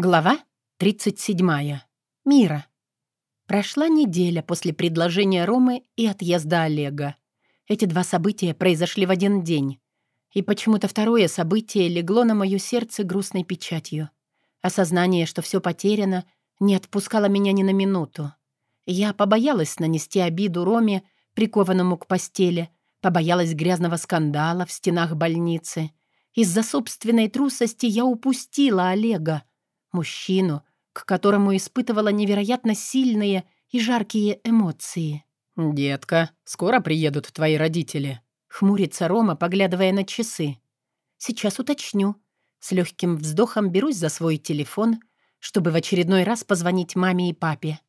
Глава 37. Мира. Прошла неделя после предложения Ромы и отъезда Олега. Эти два события произошли в один день. И почему-то второе событие легло на мое сердце грустной печатью. Осознание, что все потеряно, не отпускало меня ни на минуту. Я побоялась нанести обиду Роме, прикованному к постели, побоялась грязного скандала в стенах больницы. Из-за собственной трусости я упустила Олега, Мужчину, к которому испытывала невероятно сильные и жаркие эмоции. «Детка, скоро приедут твои родители», — хмурится Рома, поглядывая на часы. «Сейчас уточню». С легким вздохом берусь за свой телефон, чтобы в очередной раз позвонить маме и папе.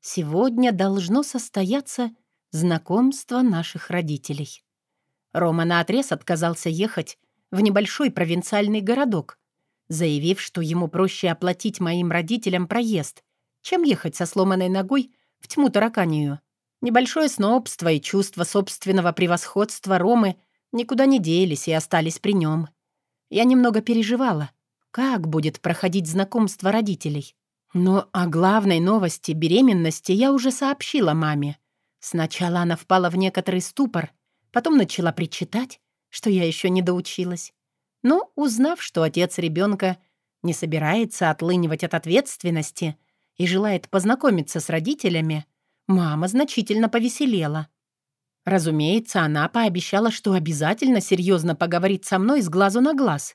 Сегодня должно состояться знакомство наших родителей. Рома наотрез отказался ехать в небольшой провинциальный городок, заявив, что ему проще оплатить моим родителям проезд, чем ехать со сломанной ногой в тьму тараканию. Небольшое снобство и чувство собственного превосходства Ромы никуда не делись и остались при нем. Я немного переживала, как будет проходить знакомство родителей. Но о главной новости беременности я уже сообщила маме. Сначала она впала в некоторый ступор, потом начала причитать, что я еще не доучилась. Но, узнав, что отец ребенка не собирается отлынивать от ответственности и желает познакомиться с родителями, мама значительно повеселела. Разумеется, она пообещала, что обязательно серьезно поговорит со мной с глазу на глаз.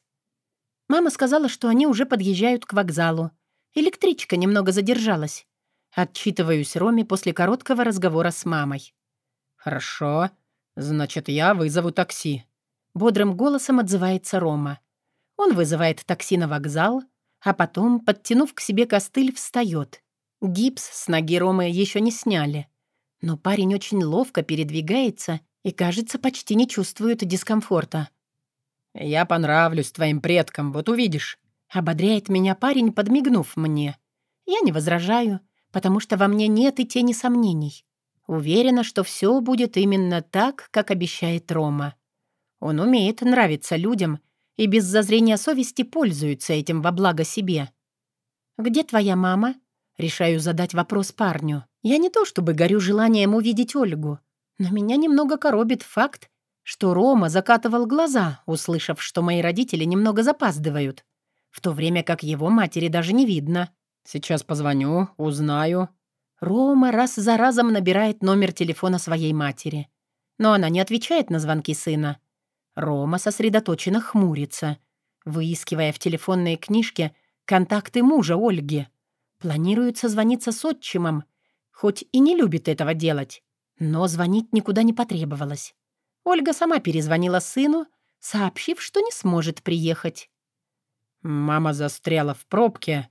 Мама сказала, что они уже подъезжают к вокзалу. Электричка немного задержалась. Отчитываюсь Роме после короткого разговора с мамой. «Хорошо. Значит, я вызову такси», Бодрым голосом отзывается Рома. Он вызывает такси на вокзал, а потом, подтянув к себе костыль, встает. Гипс с ноги Ромы еще не сняли. Но парень очень ловко передвигается и, кажется, почти не чувствует дискомфорта. «Я понравлюсь твоим предкам, вот увидишь», — ободряет меня парень, подмигнув мне. Я не возражаю, потому что во мне нет и тени сомнений. Уверена, что все будет именно так, как обещает Рома. Он умеет нравиться людям и без зазрения совести пользуется этим во благо себе. «Где твоя мама?» Решаю задать вопрос парню. Я не то чтобы горю желанием увидеть Ольгу, но меня немного коробит факт, что Рома закатывал глаза, услышав, что мои родители немного запаздывают, в то время как его матери даже не видно. «Сейчас позвоню, узнаю». Рома раз за разом набирает номер телефона своей матери. Но она не отвечает на звонки сына. Рома сосредоточенно хмурится, выискивая в телефонной книжке контакты мужа Ольги. Планирует созвониться с отчимом, хоть и не любит этого делать, но звонить никуда не потребовалось. Ольга сама перезвонила сыну, сообщив, что не сможет приехать. «Мама застряла в пробке,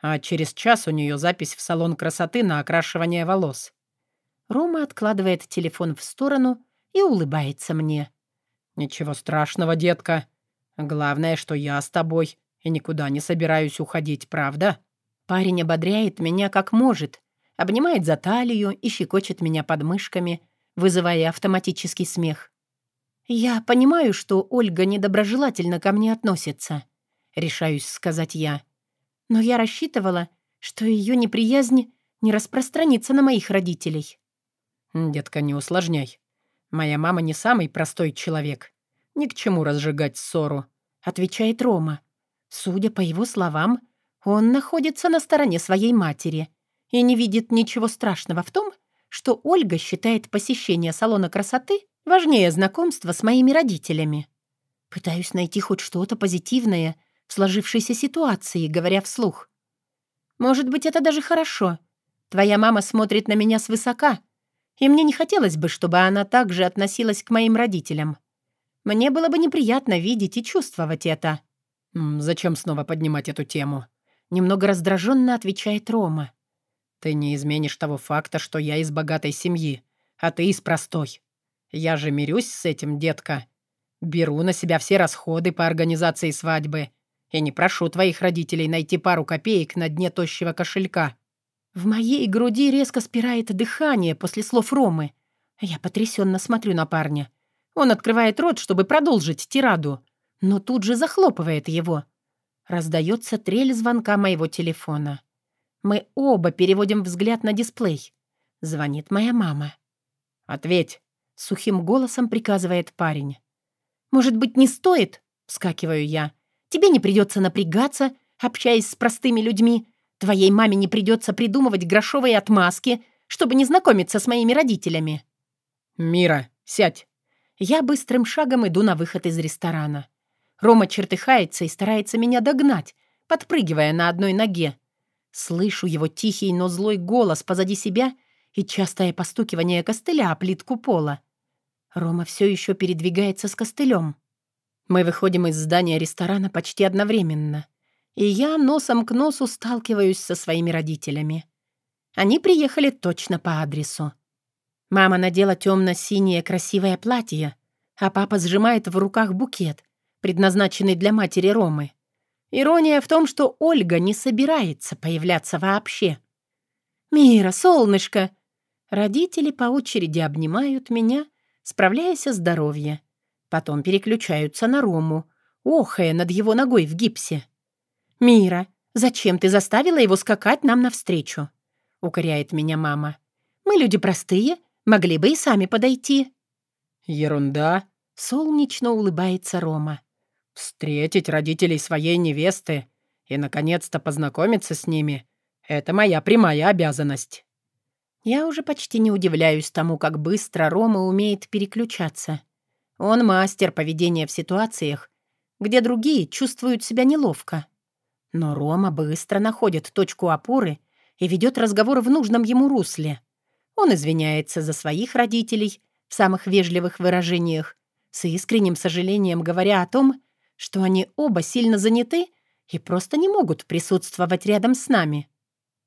а через час у нее запись в салон красоты на окрашивание волос». Рома откладывает телефон в сторону и улыбается мне. «Ничего страшного, детка. Главное, что я с тобой и никуда не собираюсь уходить, правда?» Парень ободряет меня как может, обнимает за талию и щекочет меня подмышками, вызывая автоматический смех. «Я понимаю, что Ольга недоброжелательно ко мне относится», — решаюсь сказать я. «Но я рассчитывала, что ее неприязнь не распространится на моих родителей». «Детка, не усложняй. Моя мама не самый простой человек. Ни к чему разжигать ссору», — отвечает Рома. Судя по его словам, он находится на стороне своей матери и не видит ничего страшного в том, что Ольга считает посещение салона красоты важнее знакомства с моими родителями. Пытаюсь найти хоть что-то позитивное в сложившейся ситуации, говоря вслух. «Может быть, это даже хорошо. Твоя мама смотрит на меня свысока, и мне не хотелось бы, чтобы она также относилась к моим родителям. Мне было бы неприятно видеть и чувствовать это. «Зачем снова поднимать эту тему?» Немного раздраженно отвечает Рома. «Ты не изменишь того факта, что я из богатой семьи, а ты из простой. Я же мирюсь с этим, детка. Беру на себя все расходы по организации свадьбы и не прошу твоих родителей найти пару копеек на дне тощего кошелька. В моей груди резко спирает дыхание после слов Ромы. Я потрясенно смотрю на парня. Он открывает рот, чтобы продолжить тираду, но тут же захлопывает его. Раздается трель звонка моего телефона. Мы оба переводим взгляд на дисплей. Звонит моя мама. «Ответь!» — сухим голосом приказывает парень. «Может быть, не стоит?» — вскакиваю я. «Тебе не придется напрягаться, общаясь с простыми людьми. Твоей маме не придется придумывать грошовые отмазки, чтобы не знакомиться с моими родителями». «Мира, сядь!» Я быстрым шагом иду на выход из ресторана. Рома чертыхается и старается меня догнать, подпрыгивая на одной ноге. Слышу его тихий, но злой голос позади себя и частое постукивание костыля о плитку пола. Рома все еще передвигается с костылем. Мы выходим из здания ресторана почти одновременно, и я носом к носу сталкиваюсь со своими родителями. Они приехали точно по адресу. Мама надела темно-синее красивое платье, а папа сжимает в руках букет, предназначенный для матери Ромы. Ирония в том, что Ольга не собирается появляться вообще. «Мира, солнышко!» Родители по очереди обнимают меня, справляясь о здоровье. Потом переключаются на Рому, охая над его ногой в гипсе. «Мира, зачем ты заставила его скакать нам навстречу?» — укоряет меня мама. «Мы люди простые, могли бы и сами подойти». «Ерунда», — солнечно улыбается Рома. Встретить родителей своей невесты и, наконец-то, познакомиться с ними — это моя прямая обязанность. Я уже почти не удивляюсь тому, как быстро Рома умеет переключаться. Он мастер поведения в ситуациях, где другие чувствуют себя неловко. Но Рома быстро находит точку опоры и ведет разговор в нужном ему русле. Он извиняется за своих родителей в самых вежливых выражениях, с искренним сожалением говоря о том, что они оба сильно заняты и просто не могут присутствовать рядом с нами.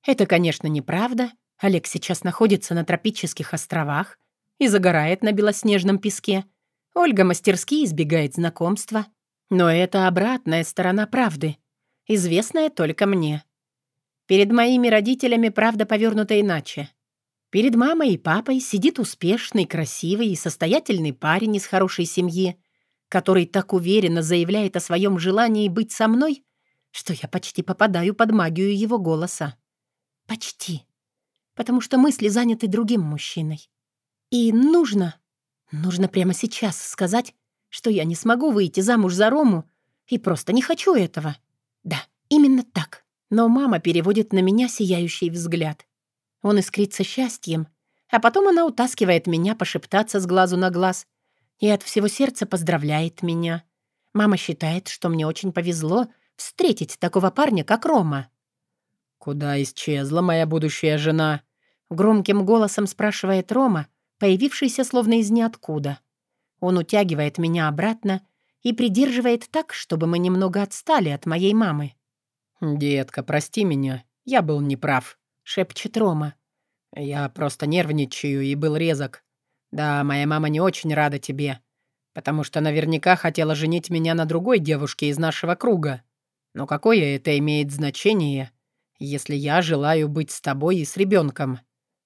Это, конечно, неправда. Олег сейчас находится на тропических островах и загорает на белоснежном песке. Ольга мастерски избегает знакомства. Но это обратная сторона правды, известная только мне. Перед моими родителями правда повернута иначе. Перед мамой и папой сидит успешный, красивый и состоятельный парень из хорошей семьи, который так уверенно заявляет о своем желании быть со мной, что я почти попадаю под магию его голоса. Почти. Потому что мысли заняты другим мужчиной. И нужно, нужно прямо сейчас сказать, что я не смогу выйти замуж за Рому и просто не хочу этого. Да, именно так. Но мама переводит на меня сияющий взгляд. Он искрится счастьем, а потом она утаскивает меня пошептаться с глазу на глаз — и от всего сердца поздравляет меня. Мама считает, что мне очень повезло встретить такого парня, как Рома. «Куда исчезла моя будущая жена?» Громким голосом спрашивает Рома, появившийся словно из ниоткуда. Он утягивает меня обратно и придерживает так, чтобы мы немного отстали от моей мамы. «Детка, прости меня, я был неправ», — шепчет Рома. «Я просто нервничаю и был резок. «Да, моя мама не очень рада тебе, потому что наверняка хотела женить меня на другой девушке из нашего круга. Но какое это имеет значение, если я желаю быть с тобой и с ребенком?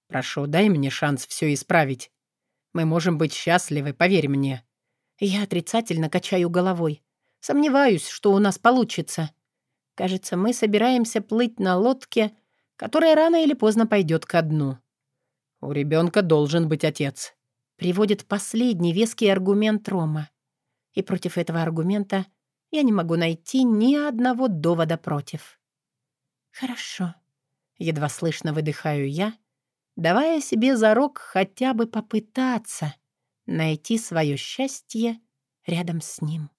Прошу, дай мне шанс все исправить. Мы можем быть счастливы, поверь мне». Я отрицательно качаю головой. Сомневаюсь, что у нас получится. Кажется, мы собираемся плыть на лодке, которая рано или поздно пойдет ко дну. У ребенка должен быть отец приводит последний веский аргумент Рома. И против этого аргумента я не могу найти ни одного довода против. «Хорошо», — едва слышно выдыхаю я, давая себе зарок хотя бы попытаться найти свое счастье рядом с ним.